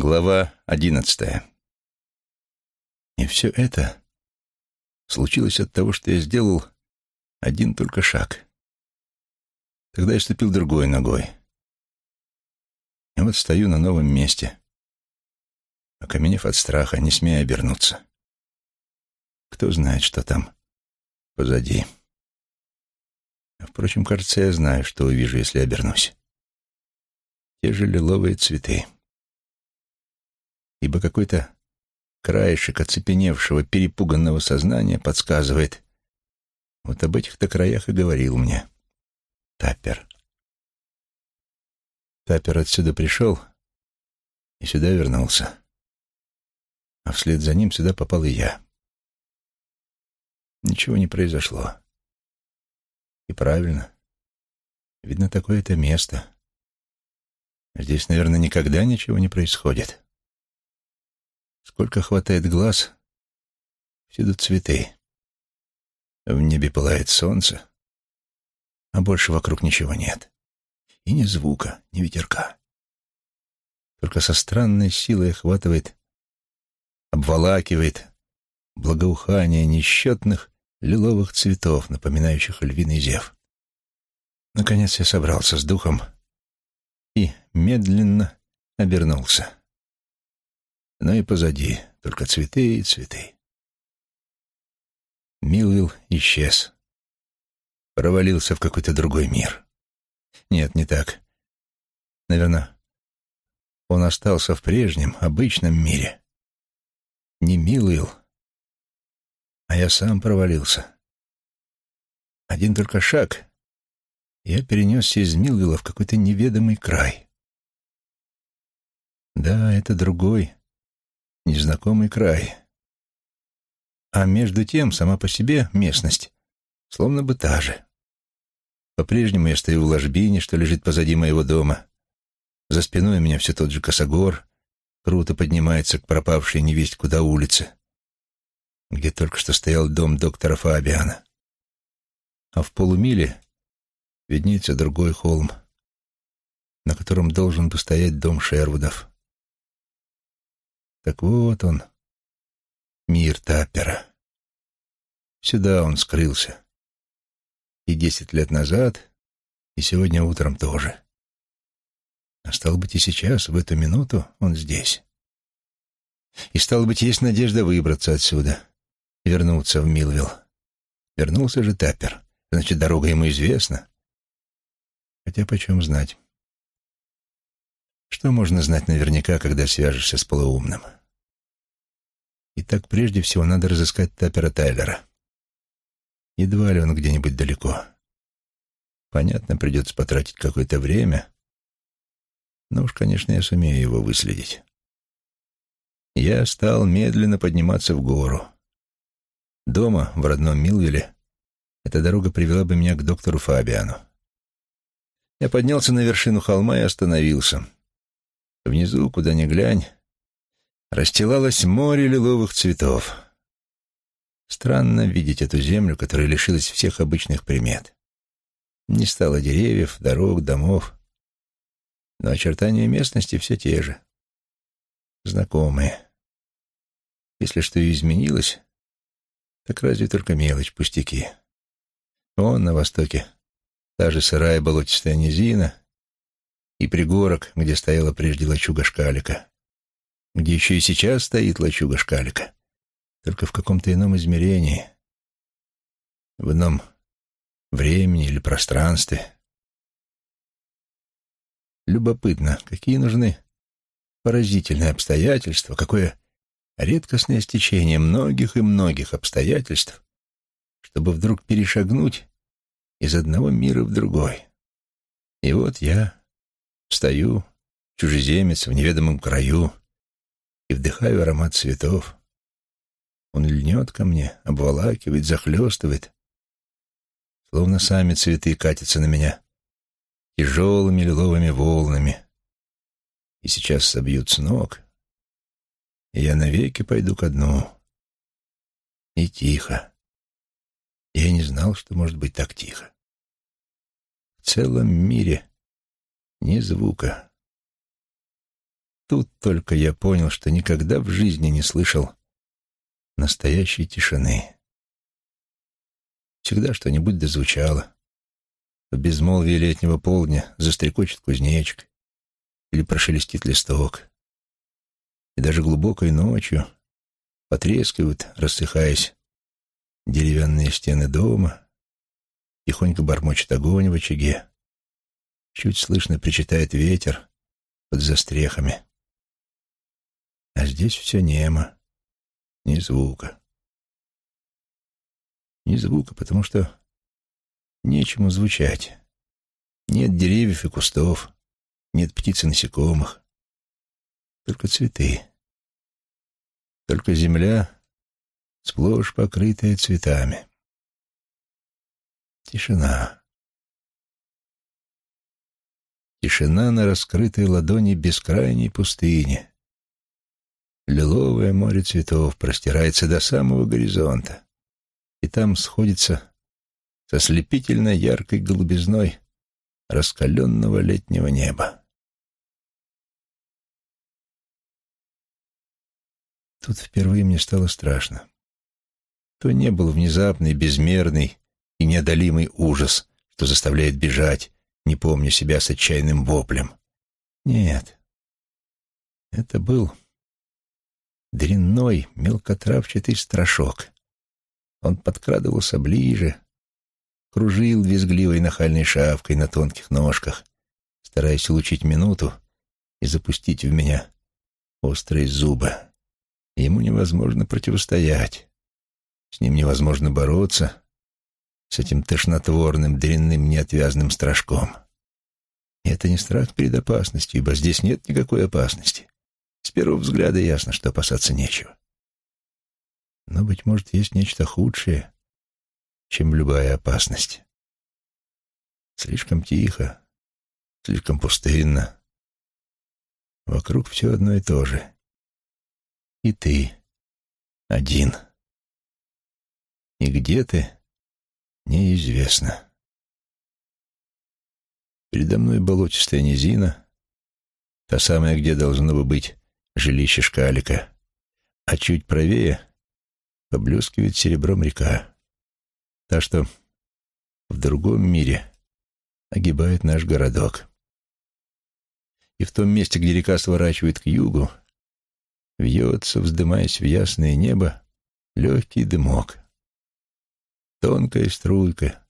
Глава одиннадцатая. И все это случилось от того, что я сделал один только шаг. Тогда я ступил другой ногой. И вот стою на новом месте, окаменев от страха, не смея обернуться. Кто знает, что там позади. Впрочем, кажется, я знаю, что увижу, если обернусь. Те же лиловые цветы ибо какой-то краешек оцепеневшего, перепуганного сознания подсказывает. Вот об этих-то краях и говорил мне Таппер. Таппер отсюда пришел и сюда вернулся. А вслед за ним сюда попал и я. Ничего не произошло. И правильно. Видно, такое-то место. Здесь, наверное, никогда ничего не происходит. Сколько хватает глаз, всюду цветы. В небе пылает солнце, а больше вокруг ничего нет. И ни звука, ни ветерка. Только со странной силой охватывает, обволакивает благоухание несчетных лиловых цветов, напоминающих львиный зев. Наконец я собрался с духом и медленно обернулся но и позади только цветы и цветы. Милвилл исчез. Провалился в какой-то другой мир. Нет, не так. Наверное, он остался в прежнем, обычном мире. Не Милвилл, а я сам провалился. Один только шаг, я перенесся из Милвилла в какой-то неведомый край. Да, это другой, незнакомый край. А между тем, сама по себе местность, словно бы та же. По-прежнему я стою в ложбине, что лежит позади моего дома. За спиной у меня все тот же косогор, круто поднимается к пропавшей невесть куда улице, где только что стоял дом доктора Фабиана. А в полумиле виднеется другой холм, на котором должен бы стоять дом Шервудов. Так вот он, мир Таппера. Сюда он скрылся. И десять лет назад, и сегодня утром тоже. А стало быть, и сейчас, в эту минуту, он здесь. И стало быть, есть надежда выбраться отсюда, вернуться в Милвилл. Вернулся же Таппер, значит, дорога ему известна. Хотя почем знать? Что можно знать наверняка, когда свяжешься с полуумным? — Итак, прежде всего надо разыскать Таппера Тайлера. Едва ли он где-нибудь далеко. Понятно, придется потратить какое-то время, но уж, конечно, я сумею его выследить. Я стал медленно подниматься в гору. Дома, в родном Милвилле, эта дорога привела бы меня к доктору Фабиану. Я поднялся на вершину холма и остановился. Внизу, куда ни глянь, расстилалось море лиловых цветов. Странно видеть эту землю, которая лишилась всех обычных примет. Не стало деревьев, дорог, домов. Но очертания местности все те же. Знакомые. Если что и изменилось, так разве только мелочь, пустяки. Вон на востоке та же сырая болотистая низина и пригорок, где стояла прежде лачуга шкалика где еще и сейчас стоит лачуга шкалика, только в каком-то ином измерении, в ином времени или пространстве. Любопытно, какие нужны поразительные обстоятельства, какое редкостное стечение многих и многих обстоятельств, чтобы вдруг перешагнуть из одного мира в другой. И вот я стою, чужеземец в неведомом краю, и вдыхаю аромат цветов. Он льнет ко мне, обволакивает, захлестывает. Словно сами цветы катятся на меня тяжелыми лиловыми волнами. И сейчас собьют с ног, и я навеки пойду ко дну. И тихо. Я не знал, что может быть так тихо. В целом мире ни звука. Тут только я понял, что никогда в жизни не слышал настоящей тишины. Всегда что-нибудь дозвучало. В безмолвии летнего полдня застрекочет кузнечик или прошелестит листок. И даже глубокой ночью потрескивают, рассыхаясь, деревянные стены дома, тихонько бормочет огонь в очаге. Чуть слышно причитает ветер под застрехами. А здесь все немо, ни звука. Ни звука, потому что нечему звучать. Нет деревьев и кустов, нет птиц и насекомых. Только цветы. Только земля, сплошь покрытая цветами. Тишина. Тишина на раскрытой ладони бескрайней пустыни. Лиловое море цветов простирается до самого горизонта, и там сходится со слепительно яркой голубизной раскаленного летнего неба. Тут впервые мне стало страшно. То не был внезапный, безмерный и неодолимый ужас, что заставляет бежать, не помня себя с отчаянным воплем. Нет, это был дрянной, мелкотравчатый страшок. Он подкрадывался ближе, кружил визгливой нахальной шавкой на тонких ножках, стараясь улучить минуту и запустить в меня острые зубы. Ему невозможно противостоять, с ним невозможно бороться, с этим тошнотворным, дрянным, неотвязным страшком. И это не страх перед опасностью, ибо здесь нет никакой опасности. С первого взгляда ясно, что опасаться нечего. Но, быть может, есть нечто худшее, чем любая опасность. Слишком тихо, слишком пустынно. Вокруг все одно и то же. И ты один. И где ты, неизвестно. Передо мной болотистая низина, та самая, где должно бы быть жилище шкалика, а чуть правее поблескивает серебром река, та, что в другом мире огибает наш городок. И в том месте, где река сворачивает к югу, вьется, вздымаясь в ясное небо, легкий дымок. Тонкая струйка,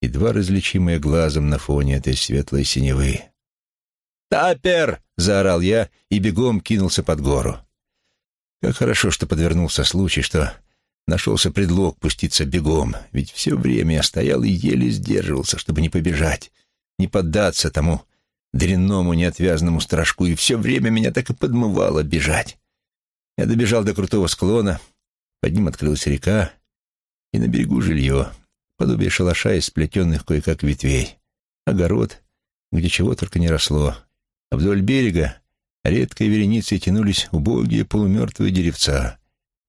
едва различимая глазом на фоне этой светлой синевы. «Тапер!» — заорал я и бегом кинулся под гору. Как хорошо, что подвернулся случай, что нашелся предлог пуститься бегом, ведь все время я стоял и еле сдерживался, чтобы не побежать, не поддаться тому дрянному неотвязному страшку, и все время меня так и подмывало бежать. Я добежал до крутого склона, под ним открылась река, и на берегу жилье, подобие шалаша из сплетенных кое-как ветвей, огород, где чего только не росло, вдоль берега редкой вереницей тянулись убогие полумертвые деревца.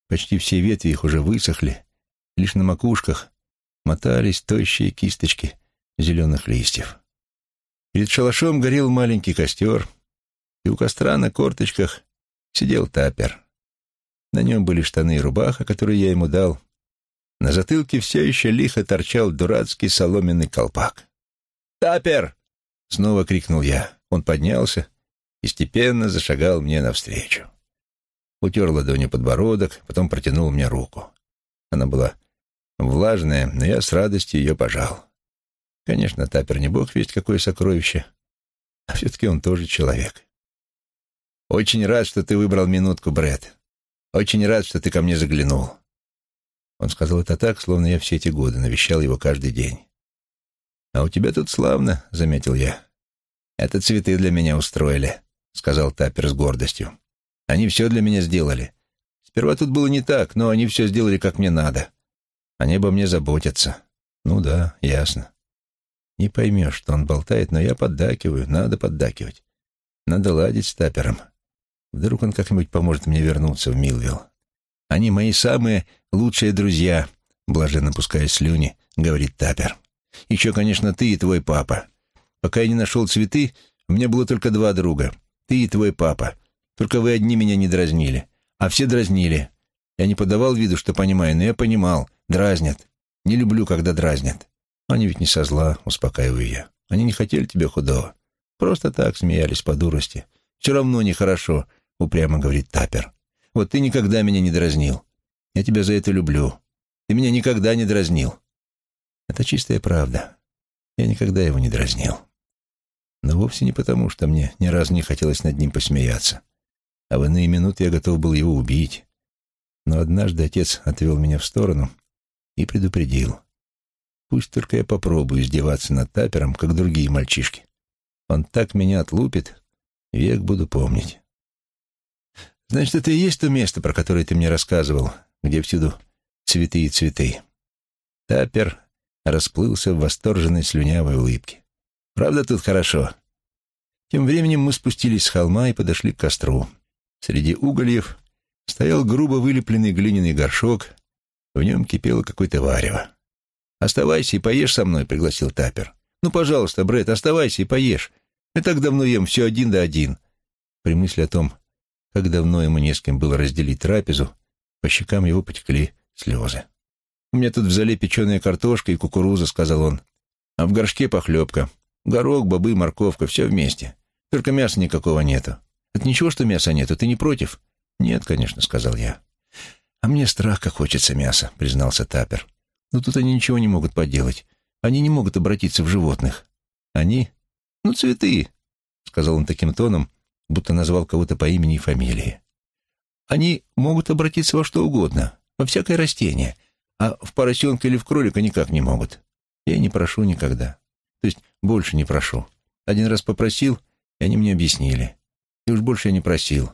Почти все ветви их уже высохли, лишь на макушках мотались тощие кисточки зеленых листьев. Перед шалашом горел маленький костер, и у костра на корточках сидел тапер. На нем были штаны и рубаха, которые я ему дал. На затылке все еще лихо торчал дурацкий соломенный колпак. «Тапер!» — снова крикнул я. Он поднялся и степенно зашагал мне навстречу. Утер ладонью подбородок, потом протянул мне руку. Она была влажная, но я с радостью ее пожал. Конечно, Тапер не бог весть какое сокровище, а все-таки он тоже человек. «Очень рад, что ты выбрал минутку, Брэд. Очень рад, что ты ко мне заглянул». Он сказал это так, словно я все эти годы навещал его каждый день. «А у тебя тут славно», — заметил я. «Это цветы для меня устроили», — сказал Таппер с гордостью. «Они все для меня сделали. Сперва тут было не так, но они все сделали, как мне надо. Они обо мне заботятся». «Ну да, ясно». Не поймешь, что он болтает, но я поддакиваю, надо поддакивать. Надо ладить с Таппером. Вдруг он как-нибудь поможет мне вернуться в Милвилл. Они мои самые лучшие друзья, блаженно пуская слюни, говорит Таппер. Еще, конечно, ты и твой папа. Пока я не нашел цветы, у меня было только два друга. Ты и твой папа. Только вы одни меня не дразнили, а все дразнили. Я не подавал виду, что понимаю, но я понимал. Дразнят. Не люблю, когда дразнят. Они ведь не со зла, успокаиваю я. Они не хотели тебе худого. Просто так смеялись по дурости. Все равно нехорошо, упрямо говорит Тапер. Вот ты никогда меня не дразнил. Я тебя за это люблю. Ты меня никогда не дразнил. Это чистая правда. Я никогда его не дразнил. Но вовсе не потому, что мне ни разу не хотелось над ним посмеяться. А в иные минуты я готов был его убить. Но однажды отец отвел меня в сторону и предупредил. Пусть только я попробую издеваться над Тапером, как другие мальчишки. Он так меня отлупит, век буду помнить. Значит, это и есть то место, про которое ты мне рассказывал, где всюду цветы и цветы. Тапер расплылся в восторженной слюнявой улыбке. Правда, тут хорошо. Тем временем мы спустились с холма и подошли к костру. Среди угольев стоял грубо вылепленный глиняный горшок, в нем кипело какое-то варево. «Оставайся и поешь со мной», — пригласил Тапер. «Ну, пожалуйста, Брэд, оставайся и поешь. Я так давно ем все один да один». При мысли о том, как давно ему не с кем было разделить трапезу, по щекам его потекли слезы. «У меня тут в зале печеная картошка и кукуруза», — сказал он. «А в горшке похлебка. Горох, бобы, морковка, все вместе. Только мяса никакого нету. Это ничего, что мяса нету, ты не против?» «Нет, конечно», — сказал я. «А мне страх, как хочется мяса», — признался Тапер. «Но тут они ничего не могут поделать. Они не могут обратиться в животных. Они? Ну, цветы», — сказал он таким тоном, будто назвал кого-то по имени и фамилии. «Они могут обратиться во что угодно, во всякое растение, а в поросенка или в кролика никак не могут. Я не прошу никогда. То есть больше не прошу. Один раз попросил, и они мне объяснили. И уж больше я не просил.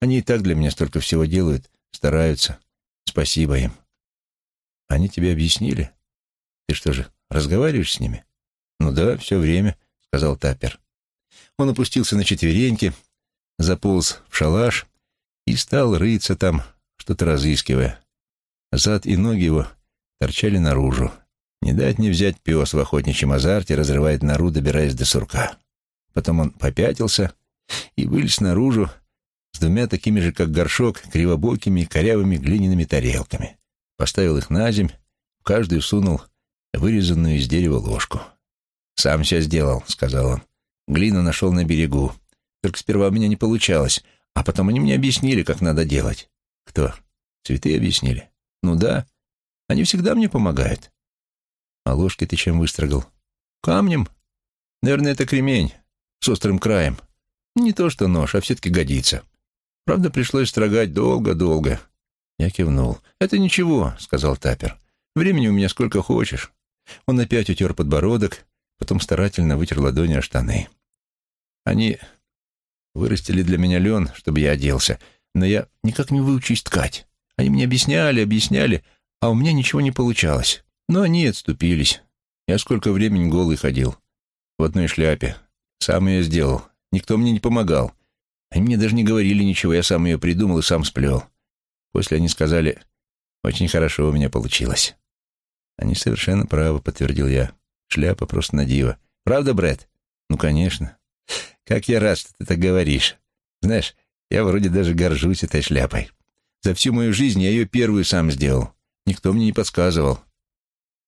Они и так для меня столько всего делают, стараются. Спасибо им. Они тебе объяснили? Ты что же, разговариваешь с ними? Ну да, все время, сказал Тапер. Он опустился на четвереньки, заполз в шалаш и стал рыться там, что-то разыскивая. Зад и ноги его торчали наружу. Не дать не взять пес в охотничьем азарте разрывает нору, добираясь до сурка. Потом он попятился и вылез наружу, с двумя такими же, как горшок, кривобокими корявыми глиняными тарелками. Поставил их на земь, в каждую сунул вырезанную из дерева ложку. «Сам все сделал», — сказал он. «Глину нашел на берегу. Только сперва у меня не получалось, а потом они мне объяснили, как надо делать». «Кто? Цветы объяснили?» «Ну да. Они всегда мне помогают». «А ложки ты чем выстрогал?» «Камнем. Наверное, это кремень с острым краем. Не то что нож, а все-таки годится». Правда, пришлось строгать долго-долго. Я кивнул. «Это ничего», — сказал Тапер. «Времени у меня сколько хочешь». Он опять утер подбородок, потом старательно вытер ладони о штаны. «Они вырастили для меня лен, чтобы я оделся, но я никак не выучусь ткать. Они мне объясняли, объясняли, а у меня ничего не получалось. Но они отступились. Я сколько времени голый ходил. В одной шляпе. Сам ее сделал. Никто мне не помогал. Они мне даже не говорили ничего, я сам ее придумал и сам сплел. После они сказали, очень хорошо у меня получилось. Они совершенно правы, подтвердил я. Шляпа просто на диво. Правда, Брэд? Ну, конечно. Как я рад, что ты так говоришь. Знаешь, я вроде даже горжусь этой шляпой. За всю мою жизнь я ее первую сам сделал. Никто мне не подсказывал.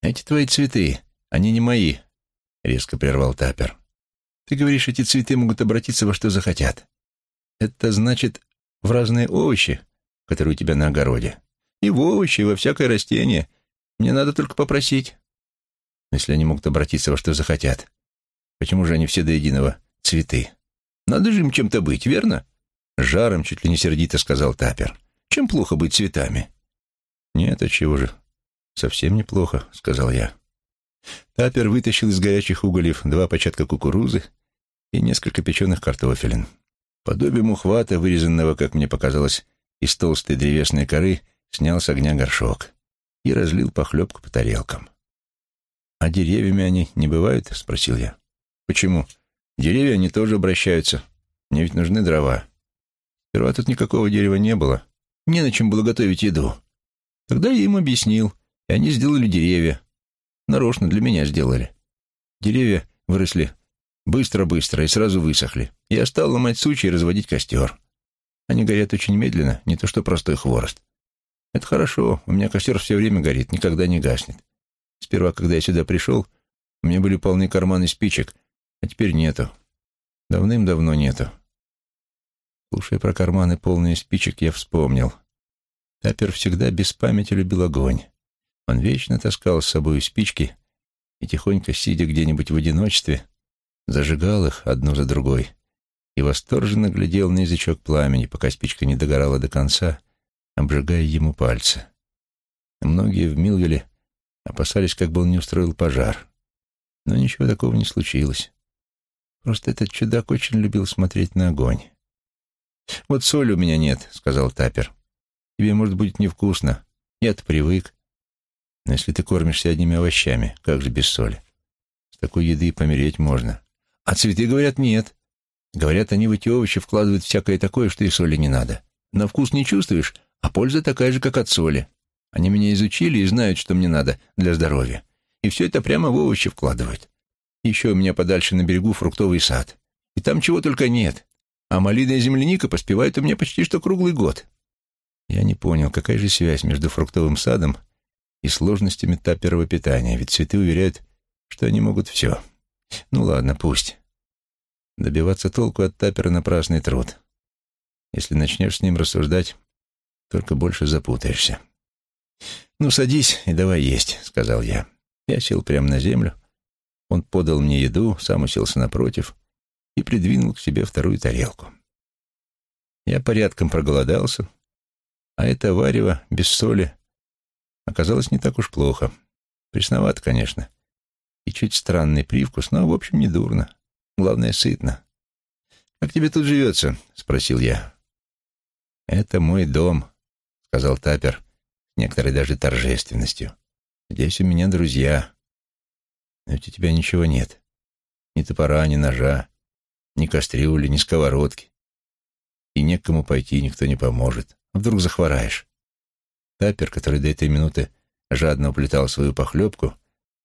Эти твои цветы, они не мои, резко прервал Тапер. Ты говоришь, эти цветы могут обратиться во что захотят. Это значит в разные овощи, которые у тебя на огороде. И в овощи, и во всякое растение. Мне надо только попросить. Если они могут обратиться во что захотят. Почему же они все до единого цветы? Надо же им чем-то быть, верно? Жаром чуть ли не сердито сказал Тапер. Чем плохо быть цветами? Нет, а чего же? Совсем неплохо, сказал я. Тапер вытащил из горячих угольев два початка кукурузы и несколько печеных картофелин. Подобием ухвата, вырезанного, как мне показалось, из толстой древесной коры, снял с огня горшок и разлил похлебку по тарелкам. «А деревьями они не бывают?» — спросил я. «Почему? Деревья они тоже обращаются. Мне ведь нужны дрова. Сперва тут никакого дерева не было. Не на чем было готовить еду. Тогда я им объяснил, и они сделали деревья. Нарочно для меня сделали. Деревья выросли Быстро-быстро и сразу высохли. Я стал ломать сучи и разводить костер. Они горят очень медленно, не то что простой хворост. Это хорошо, у меня костер все время горит, никогда не гаснет. Сперва, когда я сюда пришел, у меня были полны карманы спичек, а теперь нету. Давным-давно нету. Слушая про карманы полные спичек, я вспомнил. Тапер всегда без памяти любил огонь. Он вечно таскал с собой спички и, тихонько сидя где-нибудь в одиночестве, зажигал их одну за другой и восторженно глядел на язычок пламени, пока спичка не догорала до конца, обжигая ему пальцы. Многие в Милвилле опасались, как бы он не устроил пожар. Но ничего такого не случилось. Просто этот чудак очень любил смотреть на огонь. «Вот соли у меня нет», — сказал Тапер. «Тебе, может, будет невкусно. Я-то привык. Но если ты кормишься одними овощами, как же без соли? С такой еды помереть можно. А цветы, говорят, нет. Говорят, они в эти овощи вкладывают всякое такое, что и соли не надо. На вкус не чувствуешь, а польза такая же, как от соли. Они меня изучили и знают, что мне надо для здоровья. И все это прямо в овощи вкладывают. Еще у меня подальше на берегу фруктовый сад. И там чего только нет. А малина и земляника поспевают у меня почти что круглый год. Я не понял, какая же связь между фруктовым садом и сложностями таперого питания, ведь цветы уверяют, что они могут все. Ну ладно, пусть. Добиваться толку от тапера — напрасный труд. Если начнешь с ним рассуждать, только больше запутаешься. «Ну, садись и давай есть», — сказал я. Я сел прямо на землю. Он подал мне еду, сам уселся напротив и придвинул к себе вторую тарелку. Я порядком проголодался, а это варево без соли оказалось не так уж плохо. Пресновато, конечно, и чуть странный привкус, но, в общем, не дурно. Главное, сытно. «Как тебе тут живется?» — спросил я. «Это мой дом», — сказал Тапер, с некоторой даже торжественностью. «Здесь у меня друзья. Но ведь у тебя ничего нет. Ни топора, ни ножа, ни кастрюли, ни сковородки. И некому пойти, никто не поможет. Вдруг захвораешь?» Тапер, который до этой минуты жадно уплетал свою похлебку,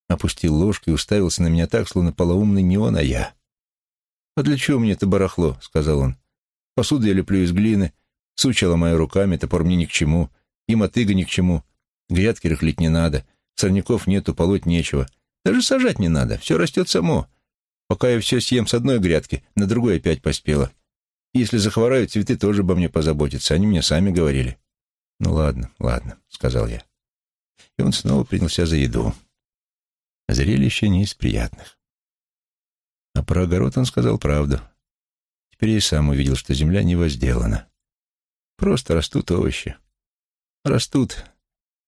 опустил ложку и уставился на меня так, словно полоумный не он, а я. «А для чего мне это барахло?» — сказал он. «Посуду я леплю из глины, суча ломаю руками, топор мне ни к чему, и мотыга ни к чему, грядки рыхлить не надо, сорняков нету, полоть нечего, даже сажать не надо, все растет само. Пока я все съем с одной грядки, на другой опять поспела. Если захвораю, цветы тоже обо мне позаботятся, они мне сами говорили». «Ну ладно, ладно», — сказал я. И он снова принялся за еду. Зрелище не из приятных. А про огород он сказал правду. Теперь я и сам увидел, что земля не возделана. Просто растут овощи. Растут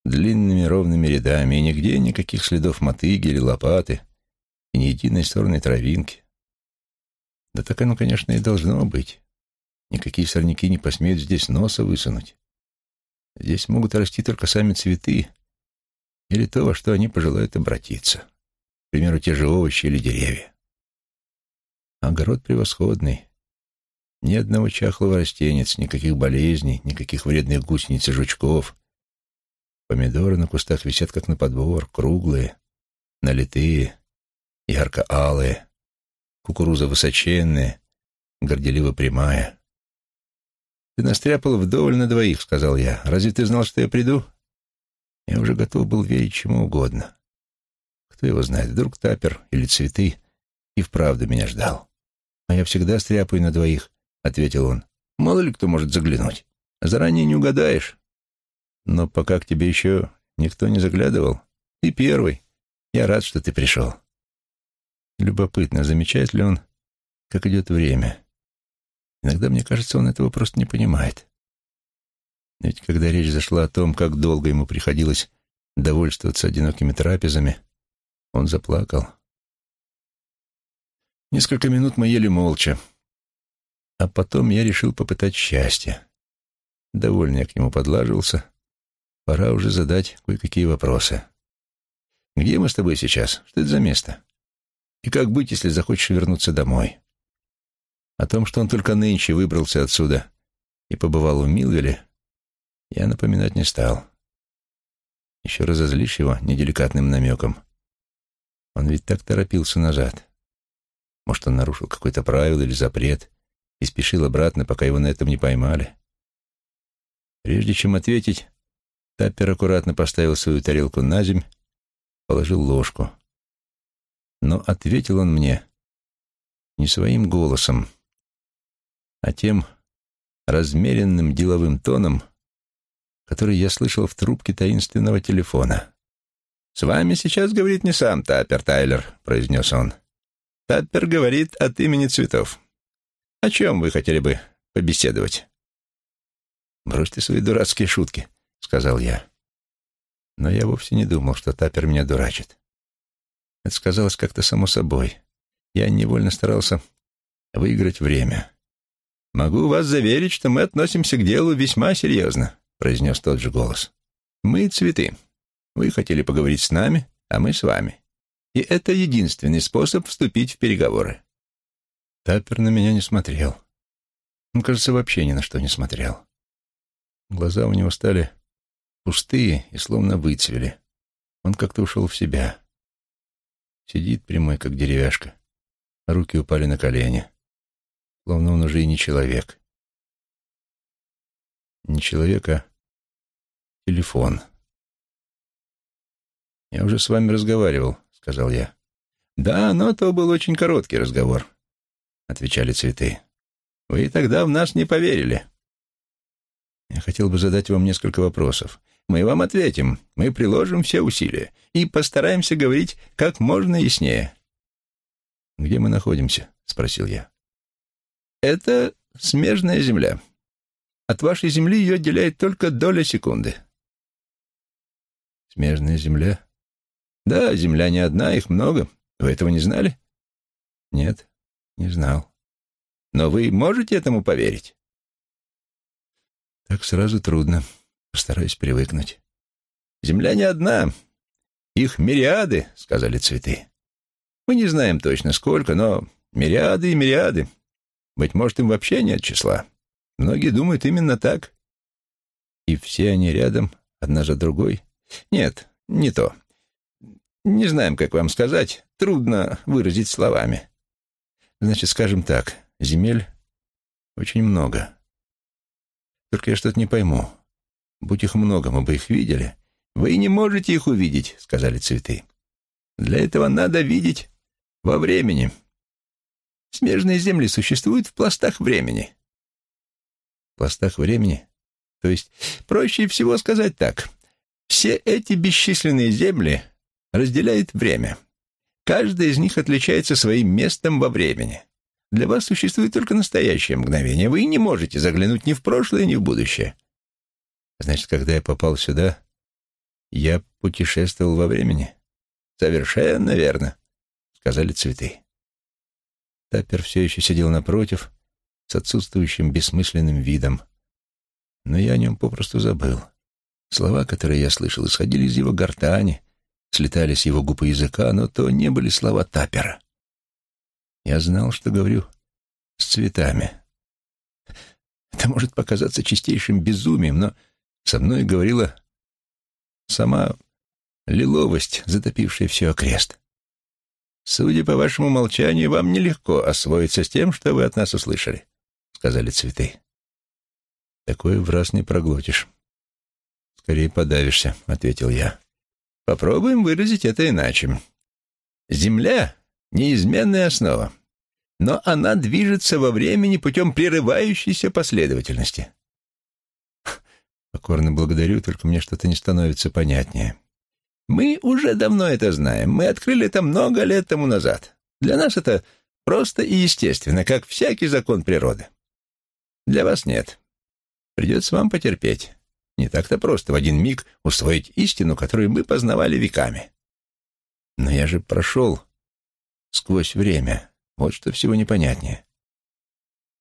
длинными ровными рядами, и нигде никаких следов мотыги или лопаты, и ни единой сорной травинки. Да так оно, конечно, и должно быть. Никакие сорняки не посмеют здесь носа высунуть. Здесь могут расти только сами цветы или то, во что они пожелают обратиться. К примеру, те же овощи или деревья. Огород превосходный. Ни одного чахлого растенец, никаких болезней, никаких вредных гусениц и жучков. Помидоры на кустах висят как на подбор, круглые, налитые, ярко-алые. Кукуруза высоченная, горделиво прямая. «Ты настряпал вдоволь на двоих», — сказал я. «Разве ты знал, что я приду?» Я уже готов был верить чему угодно. Кто его знает, вдруг тапер или цветы и вправду меня ждал. «А я всегда стряпаю на двоих», — ответил он. «Мало ли кто может заглянуть. Заранее не угадаешь». «Но пока к тебе еще никто не заглядывал. Ты первый. Я рад, что ты пришел». Любопытно, замечает ли он, как идет время. Иногда мне кажется, он этого просто не понимает. Ведь когда речь зашла о том, как долго ему приходилось довольствоваться одинокими трапезами, он заплакал. Несколько минут мы ели молча. А потом я решил попытать счастье. Довольно я к нему подлаживался. Пора уже задать кое-какие вопросы. «Где мы с тобой сейчас? Что это за место? И как быть, если захочешь вернуться домой?» О том, что он только нынче выбрался отсюда и побывал в Милвеле, я напоминать не стал. Еще разозлишь его неделикатным намеком. Он ведь так торопился назад. Может, он нарушил какое-то правило или запрет и спешил обратно, пока его на этом не поймали. Прежде чем ответить, Таппер аккуратно поставил свою тарелку на земь, положил ложку. Но ответил он мне не своим голосом, а тем размеренным деловым тоном, который я слышал в трубке таинственного телефона. «С вами сейчас говорит не сам Таппер Тайлер», — произнес он. «Таппер говорит от имени цветов. О чем вы хотели бы побеседовать?» «Бросьте свои дурацкие шутки», — сказал я. Но я вовсе не думал, что Таппер меня дурачит. Это сказалось как-то само собой. Я невольно старался выиграть время. «Могу вас заверить, что мы относимся к делу весьма серьезно», — произнес тот же голос. «Мы цветы. Вы хотели поговорить с нами, а мы с вами. И это единственный способ вступить в переговоры». Таппер на меня не смотрел. Он, кажется, вообще ни на что не смотрел. Глаза у него стали пустые и словно выцвели. Он как-то ушел в себя. Сидит прямой, как деревяшка. Руки упали на колени словно он уже и не человек. Не человек, а телефон. «Я уже с вами разговаривал», — сказал я. «Да, но то был очень короткий разговор», — отвечали цветы. «Вы тогда в нас не поверили». «Я хотел бы задать вам несколько вопросов. Мы вам ответим, мы приложим все усилия и постараемся говорить как можно яснее». «Где мы находимся?» — спросил я. Это смежная Земля. От вашей Земли ее отделяет только доля секунды. Смежная Земля? Да, Земля не одна, их много. Вы этого не знали? Нет, не знал. Но вы можете этому поверить? Так сразу трудно. Постараюсь привыкнуть. Земля не одна. Их мириады, сказали цветы. Мы не знаем точно сколько, но мириады и мириады. Быть может, им вообще нет числа. Многие думают именно так. И все они рядом, одна за другой? Нет, не то. Не знаем, как вам сказать. Трудно выразить словами. Значит, скажем так, земель очень много. Только я что-то не пойму. Будь их много, мы бы их видели. Вы не можете их увидеть, сказали цветы. Для этого надо видеть во времени. Смежные земли существуют в пластах времени. В пластах времени? То есть, проще всего сказать так. Все эти бесчисленные земли разделяет время. Каждая из них отличается своим местом во времени. Для вас существует только настоящее мгновение. Вы не можете заглянуть ни в прошлое, ни в будущее. Значит, когда я попал сюда, я путешествовал во времени? Совершенно верно, сказали цветы. Таппер все еще сидел напротив, с отсутствующим бессмысленным видом. Но я о нем попросту забыл. Слова, которые я слышал, исходили из его гортани, слетали с его губ и языка, но то не были слова Таппера. Я знал, что говорю с цветами. Это может показаться чистейшим безумием, но со мной говорила сама лиловость, затопившая все окрест. «Судя по вашему молчанию, вам нелегко освоиться с тем, что вы от нас услышали», — сказали цветы. «Такое в раз не проглотишь. Скорее подавишься», — ответил я. «Попробуем выразить это иначе. Земля — неизменная основа, но она движется во времени путем прерывающейся последовательности». «Покорно благодарю, только мне что-то не становится понятнее». Мы уже давно это знаем. Мы открыли это много лет тому назад. Для нас это просто и естественно, как всякий закон природы. Для вас нет. Придется вам потерпеть. Не так-то просто в один миг усвоить истину, которую мы познавали веками. Но я же прошел сквозь время. Вот что всего непонятнее.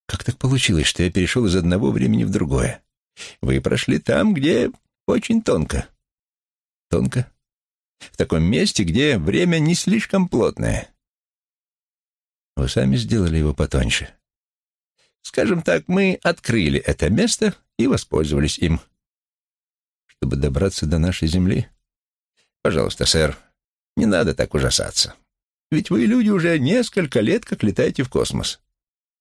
Как так получилось, что я перешел из одного времени в другое? Вы прошли там, где очень тонко. Тонко? В таком месте, где время не слишком плотное. Вы сами сделали его потоньше. Скажем так, мы открыли это место и воспользовались им. Чтобы добраться до нашей земли? Пожалуйста, сэр, не надо так ужасаться. Ведь вы, люди, уже несколько лет как летаете в космос.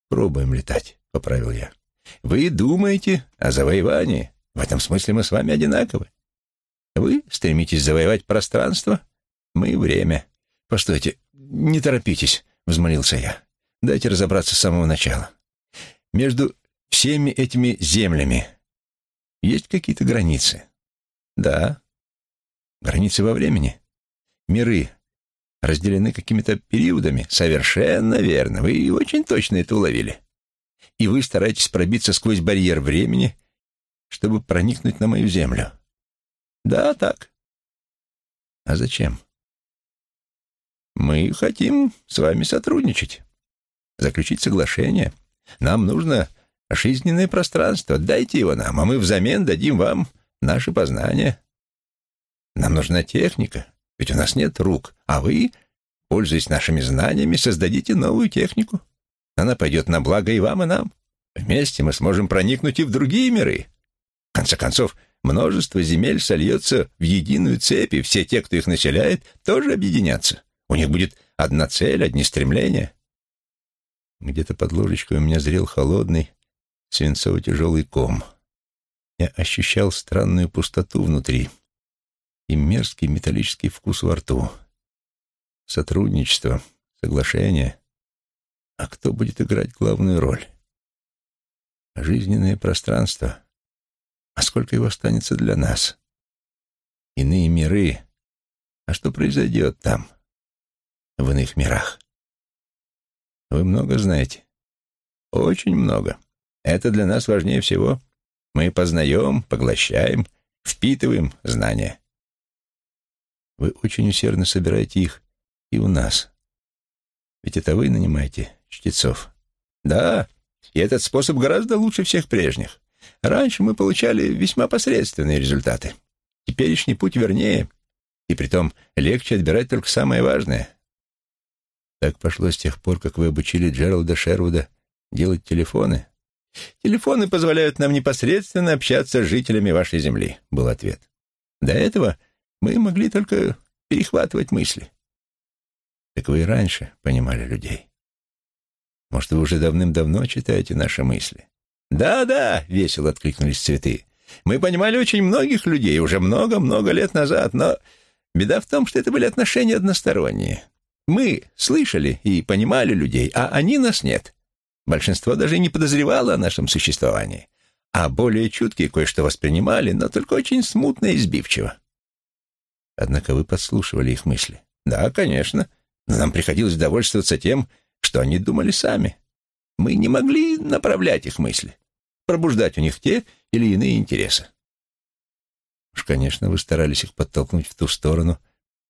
Пробуем летать, — поправил я. Вы думаете о завоевании, В этом смысле мы с вами одинаковы. Вы стремитесь завоевать пространство, мы — время. Постойте, не торопитесь, — взмолился я. Дайте разобраться с самого начала. Между всеми этими землями есть какие-то границы? Да. Границы во времени? Миры разделены какими-то периодами? Совершенно верно. Вы очень точно это уловили. И вы стараетесь пробиться сквозь барьер времени, чтобы проникнуть на мою землю. Да, так. А зачем? Мы хотим с вами сотрудничать, заключить соглашение. Нам нужно жизненное пространство. Дайте его нам, а мы взамен дадим вам наши познания. Нам нужна техника, ведь у нас нет рук, а вы, пользуясь нашими знаниями, создадите новую технику. Она пойдет на благо и вам, и нам. Вместе мы сможем проникнуть и в другие миры. В конце концов, множество земель сольется в единую цепь, и все те, кто их населяет, тоже объединятся. У них будет одна цель, одни стремления. Где-то под ложечкой у меня зрел холодный, свинцово-тяжелый ком. Я ощущал странную пустоту внутри и мерзкий металлический вкус во рту. Сотрудничество, соглашение. А кто будет играть главную роль? Жизненное пространство. А сколько его останется для нас? Иные миры. А что произойдет там, в иных мирах? Вы много знаете? Очень много. Это для нас важнее всего. Мы познаем, поглощаем, впитываем знания. Вы очень усердно собираете их и у нас. Ведь это вы нанимаете чтецов. Да, и этот способ гораздо лучше всех прежних. Раньше мы получали весьма посредственные результаты. Теперешний путь вернее, и притом легче отбирать только самое важное. Так пошло с тех пор, как вы обучили Джералда Шервуда делать телефоны. «Телефоны позволяют нам непосредственно общаться с жителями вашей земли», — был ответ. «До этого мы могли только перехватывать мысли». «Так вы и раньше понимали людей. Может, вы уже давным-давно читаете наши мысли?» «Да-да», — весело откликнулись цветы. «Мы понимали очень многих людей уже много-много лет назад, но беда в том, что это были отношения односторонние. Мы слышали и понимали людей, а они нас нет. Большинство даже не подозревало о нашем существовании, а более чуткие кое-что воспринимали, но только очень смутно и сбивчиво. Однако вы подслушивали их мысли. Да, конечно, но нам приходилось довольствоваться тем, что они думали сами. Мы не могли направлять их мысли пробуждать у них те или иные интересы. Уж, конечно, вы старались их подтолкнуть в ту сторону,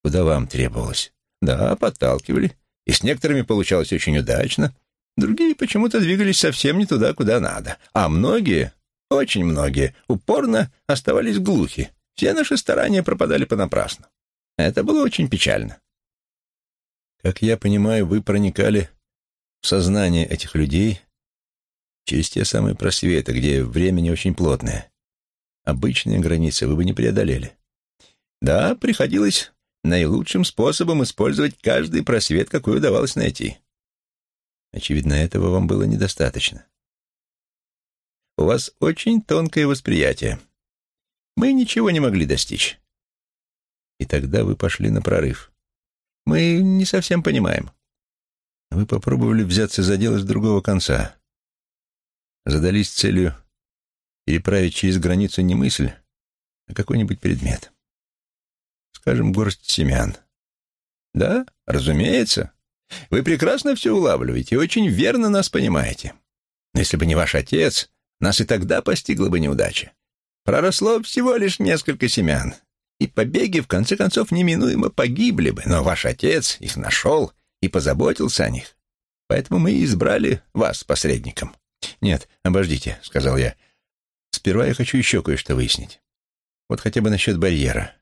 куда вам требовалось. Да, подталкивали, и с некоторыми получалось очень удачно, другие почему-то двигались совсем не туда, куда надо, а многие, очень многие, упорно оставались глухи. Все наши старания пропадали понапрасну. Это было очень печально. Как я понимаю, вы проникали в сознание этих людей через те самые просветы, где время не очень плотное. Обычные границы вы бы не преодолели. Да, приходилось наилучшим способом использовать каждый просвет, какой удавалось найти. Очевидно, этого вам было недостаточно. У вас очень тонкое восприятие. Мы ничего не могли достичь. И тогда вы пошли на прорыв. Мы не совсем понимаем. Вы попробовали взяться за дело с другого конца задались целью переправить через границу не мысль, а какой-нибудь предмет. Скажем, горсть семян. Да, разумеется. Вы прекрасно все улавливаете и очень верно нас понимаете. Но если бы не ваш отец, нас и тогда постигла бы неудача. Проросло всего лишь несколько семян, и побеги, в конце концов, неминуемо погибли бы, но ваш отец их нашел и позаботился о них. Поэтому мы и избрали вас посредником. «Нет, обождите», — сказал я. «Сперва я хочу еще кое-что выяснить. Вот хотя бы насчет барьера.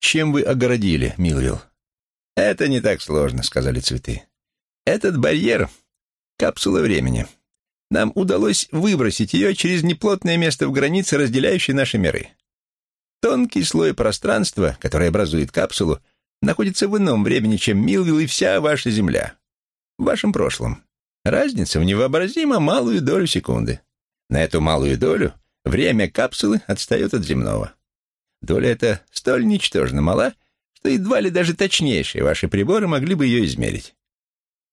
Чем вы огородили, Милвилл?» «Это не так сложно», — сказали цветы. «Этот барьер — капсула времени. Нам удалось выбросить ее через неплотное место в границе, разделяющей наши миры. Тонкий слой пространства, который образует капсулу, находится в ином времени, чем Милвилл и вся ваша Земля. В вашем прошлом. Разница в невообразимо малую долю секунды. На эту малую долю время капсулы отстает от земного. Доля эта столь ничтожно мала, что едва ли даже точнейшие ваши приборы могли бы ее измерить.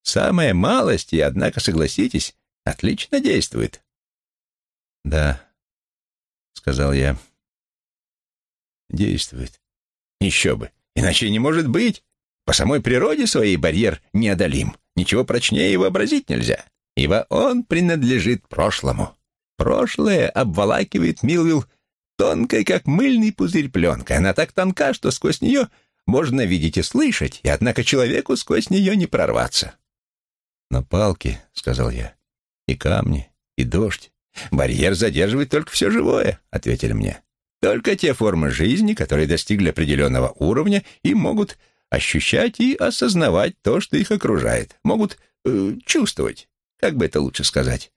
Самая малость, и, однако, согласитесь, отлично действует. «Да», — сказал я, — «действует». «Еще бы, иначе не может быть. По самой природе своей барьер неодолим. Ничего прочнее и вообразить нельзя, ибо он принадлежит прошлому. Прошлое обволакивает Милвилл тонкой, как мыльный пузырь пленка. Она так тонка, что сквозь нее можно видеть и слышать, и однако человеку сквозь нее не прорваться. «На палки», — сказал я, — «и камни, и дождь». «Барьер задерживает только все живое», — ответили мне. «Только те формы жизни, которые достигли определенного уровня и могут ощущать и осознавать то, что их окружает, могут э, чувствовать, как бы это лучше сказать».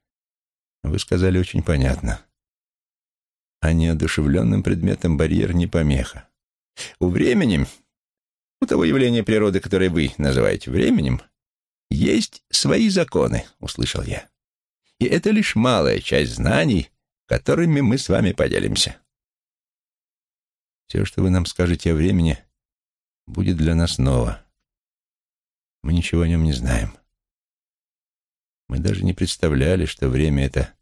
«Вы сказали очень понятно. А неодушевленным предметом барьер не помеха. У времени, у того явления природы, которое вы называете временем, есть свои законы, услышал я. И это лишь малая часть знаний, которыми мы с вами поделимся. Все, что вы нам скажете о времени, будет для нас ново. Мы ничего о нем не знаем. Мы даже не представляли, что время — это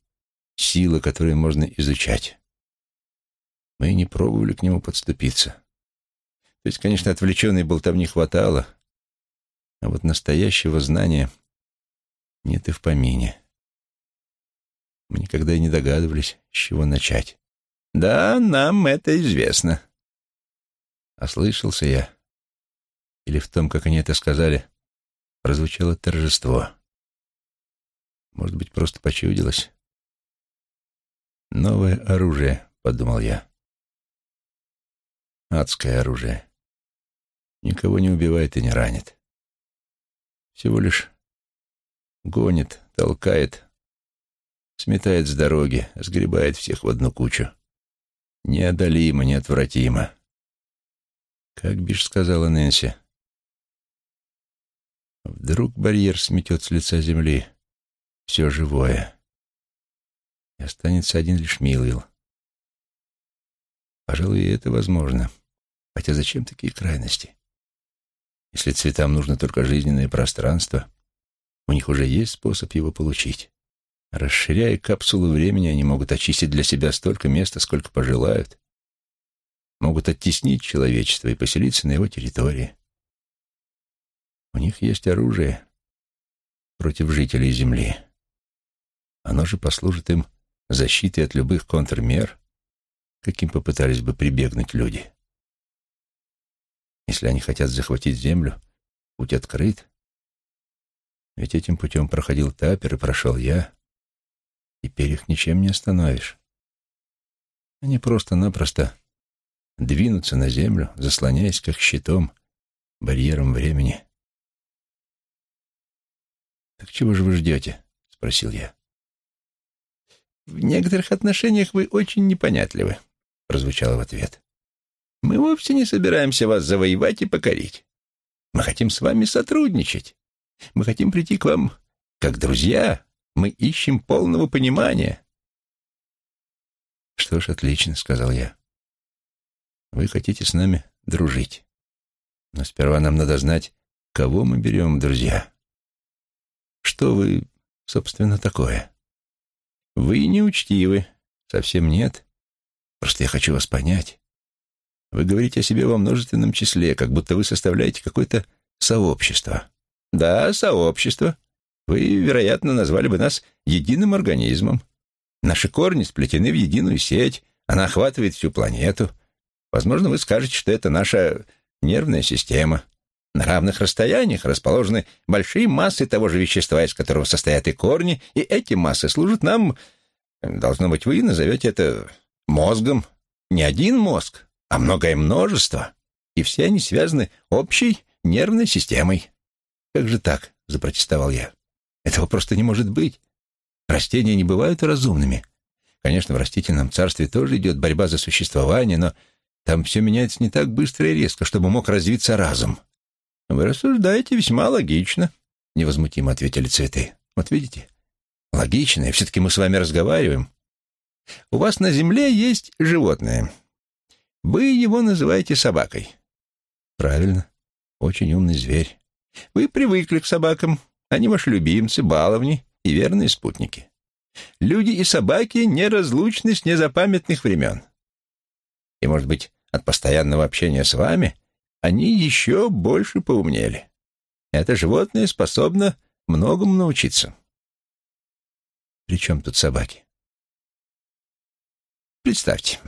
сила, которую можно изучать. Мы не пробовали к нему подступиться. То есть, конечно, отвлеченной болтовни хватало, а вот настоящего знания нет и в помине. Мы никогда и не догадывались, с чего начать. Да, нам это известно. Ослышался я. Или в том, как они это сказали, прозвучало торжество. Может быть, просто почудилось? «Новое оружие», — подумал я. «Адское оружие. Никого не убивает и не ранит. Всего лишь гонит, толкает, сметает с дороги, сгребает всех в одну кучу. Неодолимо, неотвратимо. Как бишь сказала Нэнси. Вдруг барьер сметет с лица земли все живое. И останется один лишь Милвилл. Пожалуй, это возможно. Хотя зачем такие крайности? Если цветам нужно только жизненное пространство, у них уже есть способ его получить. Расширяя капсулу времени, они могут очистить для себя столько места, сколько пожелают. Могут оттеснить человечество и поселиться на его территории. У них есть оружие против жителей Земли. Оно же послужит им защитой от любых контрмер, каким попытались бы прибегнуть люди. Если они хотят захватить Землю, путь открыт. Ведь этим путем проходил Тапер и прошел я. Теперь их ничем не остановишь. Они просто-напросто двинутся на землю, заслоняясь как щитом, барьером времени. «Так чего же вы ждете?» — спросил я. «В некоторых отношениях вы очень непонятливы», — прозвучало в ответ. «Мы вовсе не собираемся вас завоевать и покорить. Мы хотим с вами сотрудничать. Мы хотим прийти к вам как друзья, мы ищем полного понимания. Что ж, отлично, сказал я. Вы хотите с нами дружить. Но сперва нам надо знать, кого мы берем в друзья. Что вы, собственно, такое? Вы неучтивы. Совсем нет. Просто я хочу вас понять. Вы говорите о себе во множественном числе, как будто вы составляете какое-то сообщество. Да, сообщество. Вы, вероятно, назвали бы нас единым организмом. Наши корни сплетены в единую сеть, она охватывает всю планету. Возможно, вы скажете, что это наша нервная система. На равных расстояниях расположены большие массы того же вещества, из которого состоят и корни, и эти массы служат нам... Должно быть, вы назовете это мозгом. Не один мозг, а многое множество. И все они связаны общей нервной системой. «Как же так?» — запротестовал я. Этого просто не может быть. Растения не бывают разумными. Конечно, в растительном царстве тоже идет борьба за существование, но там все меняется не так быстро и резко, чтобы мог развиться разум. «Вы рассуждаете весьма логично», — невозмутимо ответили цветы. «Вот видите? Логично, и все-таки мы с вами разговариваем. У вас на земле есть животное. Вы его называете собакой. Правильно. Очень умный зверь. Вы привыкли к собакам. Они ваши любимцы, баловни и верные спутники. Люди и собаки неразлучны с незапамятных времен. И, может быть, от постоянного общения с вами они еще больше поумнели. Это животное способно многому научиться. При чем тут собаки? Представьте,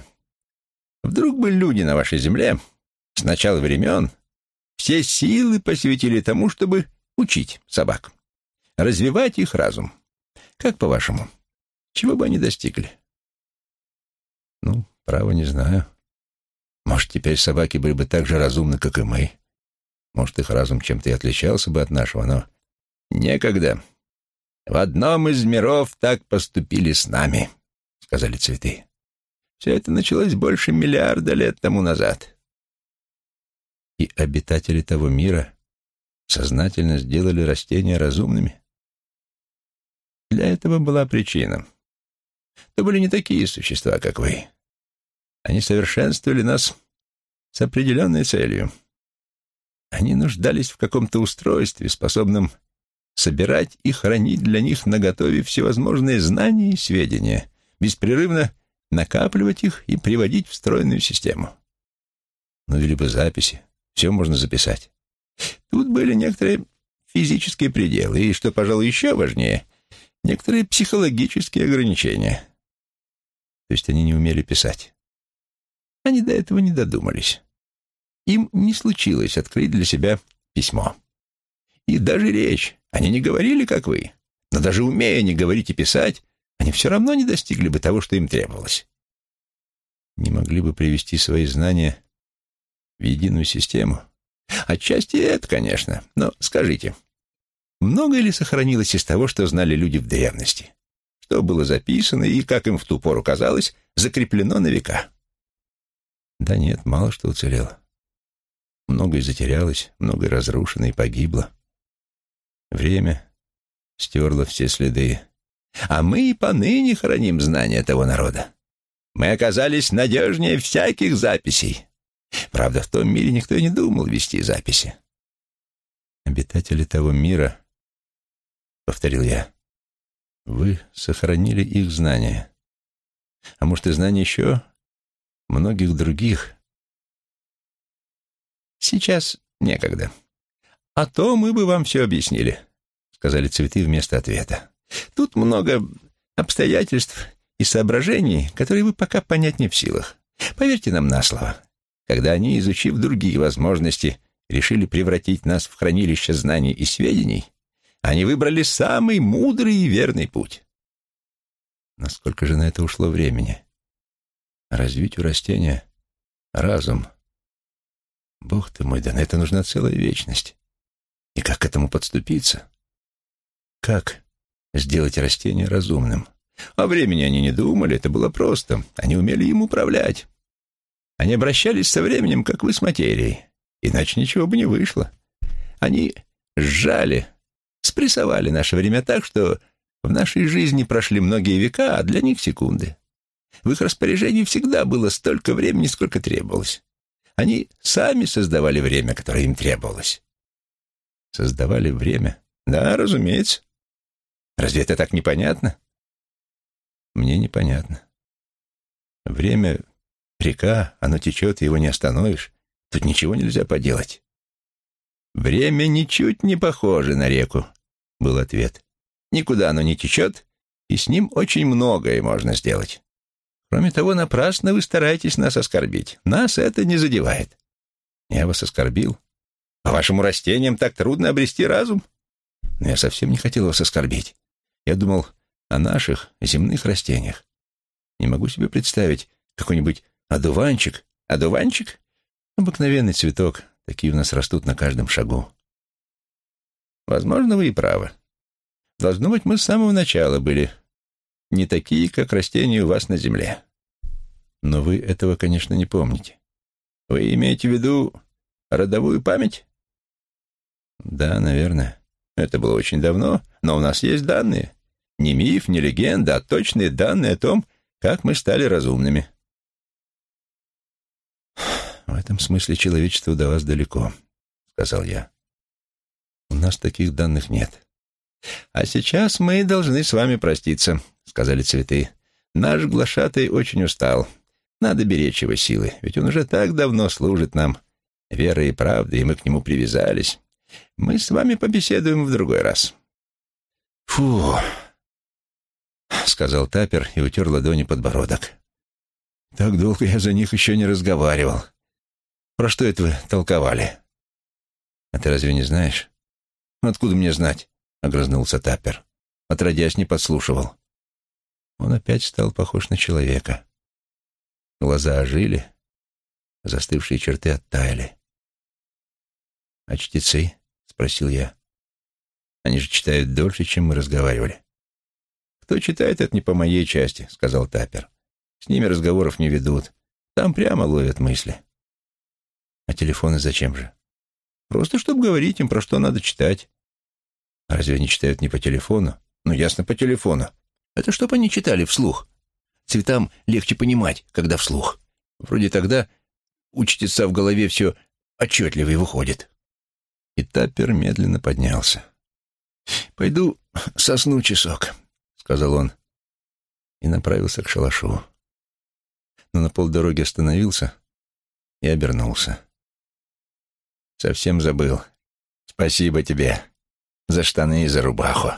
вдруг бы люди на вашей земле с начала времен все силы посвятили тому, чтобы учить собак, развивать их разум. Как по-вашему, чего бы они достигли? Ну, право не знаю. Может, теперь собаки были бы так же разумны, как и мы. Может, их разум чем-то и отличался бы от нашего, но... Некогда. В одном из миров так поступили с нами, — сказали цветы. Все это началось больше миллиарда лет тому назад. И обитатели того мира сознательно сделали растения разумными? Для этого была причина. То были не такие существа, как вы. Они совершенствовали нас с определенной целью. Они нуждались в каком-то устройстве, способном собирать и хранить для них наготове всевозможные знания и сведения, беспрерывно накапливать их и приводить в стройную систему. Ну или бы записи. Все можно записать. Тут были некоторые физические пределы, и, что, пожалуй, еще важнее, некоторые психологические ограничения. То есть они не умели писать. Они до этого не додумались. Им не случилось открыть для себя письмо. И даже речь. Они не говорили, как вы. Но даже умея не говорить и писать, они все равно не достигли бы того, что им требовалось. Не могли бы привести свои знания в единую систему. Отчасти это, конечно. Но скажите, многое ли сохранилось из того, что знали люди в древности? Что было записано и, как им в ту пору казалось, закреплено на века? Да нет, мало что уцелело. Многое затерялось, многое разрушено и погибло. Время стерло все следы. А мы и поныне храним знания того народа. Мы оказались надежнее всяких записей. Правда, в том мире никто не думал вести записи. «Обитатели того мира», — повторил я, — «вы сохранили их знания. А может, и знания еще многих других. Сейчас некогда. А то мы бы вам все объяснили, сказали цветы вместо ответа. Тут много обстоятельств и соображений, которые вы пока понять не в силах. Поверьте нам на слово. Когда они, изучив другие возможности, решили превратить нас в хранилище знаний и сведений, они выбрали самый мудрый и верный путь. Насколько же на это ушло времени? Развить у растения разум. Бог ты мой, да на это нужна целая вечность. И как к этому подступиться? Как сделать растение разумным? О времени они не думали, это было просто. Они умели им управлять. Они обращались со временем, как вы с материей. Иначе ничего бы не вышло. Они сжали, спрессовали наше время так, что в нашей жизни прошли многие века, а для них секунды. В их распоряжении всегда было столько времени, сколько требовалось. Они сами создавали время, которое им требовалось. Создавали время? Да, разумеется. Разве это так непонятно? Мне непонятно. Время — река, оно течет, его не остановишь. Тут ничего нельзя поделать. «Время ничуть не похоже на реку», — был ответ. «Никуда оно не течет, и с ним очень многое можно сделать. Кроме того, напрасно вы стараетесь нас оскорбить. Нас это не задевает. Я вас оскорбил? По вашему растениям так трудно обрести разум? Но я совсем не хотел вас оскорбить. Я думал о наших земных растениях. Не могу себе представить какой-нибудь одуванчик. Одуванчик? Обыкновенный цветок. Такие у нас растут на каждом шагу. Возможно, вы и правы. Должно быть, мы с самого начала были не такие, как растения у вас на земле. Но вы этого, конечно, не помните. Вы имеете в виду родовую память? Да, наверное. Это было очень давно, но у нас есть данные. Не миф, не легенда, а точные данные о том, как мы стали разумными. «В этом смысле человечество до вас далеко», — сказал я. «У нас таких данных нет». «А сейчас мы должны с вами проститься», — сказали цветы. «Наш глашатый очень устал. Надо беречь его силы, ведь он уже так давно служит нам верой и правдой, и мы к нему привязались. Мы с вами побеседуем в другой раз». «Фу!» — сказал Тапер и утер ладони подбородок. «Так долго я за них еще не разговаривал. Про что это вы толковали?» «А ты разве не знаешь?» «Откуда мне знать?» — огрызнулся Таппер. Отродясь, не подслушивал. Он опять стал похож на человека. Глаза ожили, застывшие черты оттаяли. «А чтецы?» — спросил я. «Они же читают дольше, чем мы разговаривали». «Кто читает, это не по моей части», — сказал Таппер. «С ними разговоров не ведут. Там прямо ловят мысли». «А телефоны зачем же?» «Просто чтобы говорить им, про что надо читать». Разве они читают не по телефону? Ну, ясно, по телефону. Это чтоб они читали вслух. Цветам легче понимать, когда вслух. Вроде тогда у чтеца в голове все отчетливее выходит. И Таппер медленно поднялся. «Пойду сосну часок», — сказал он, и направился к шалашу. Но на полдороги остановился и обернулся. «Совсем забыл. Спасибо тебе за штаны и за рубаху».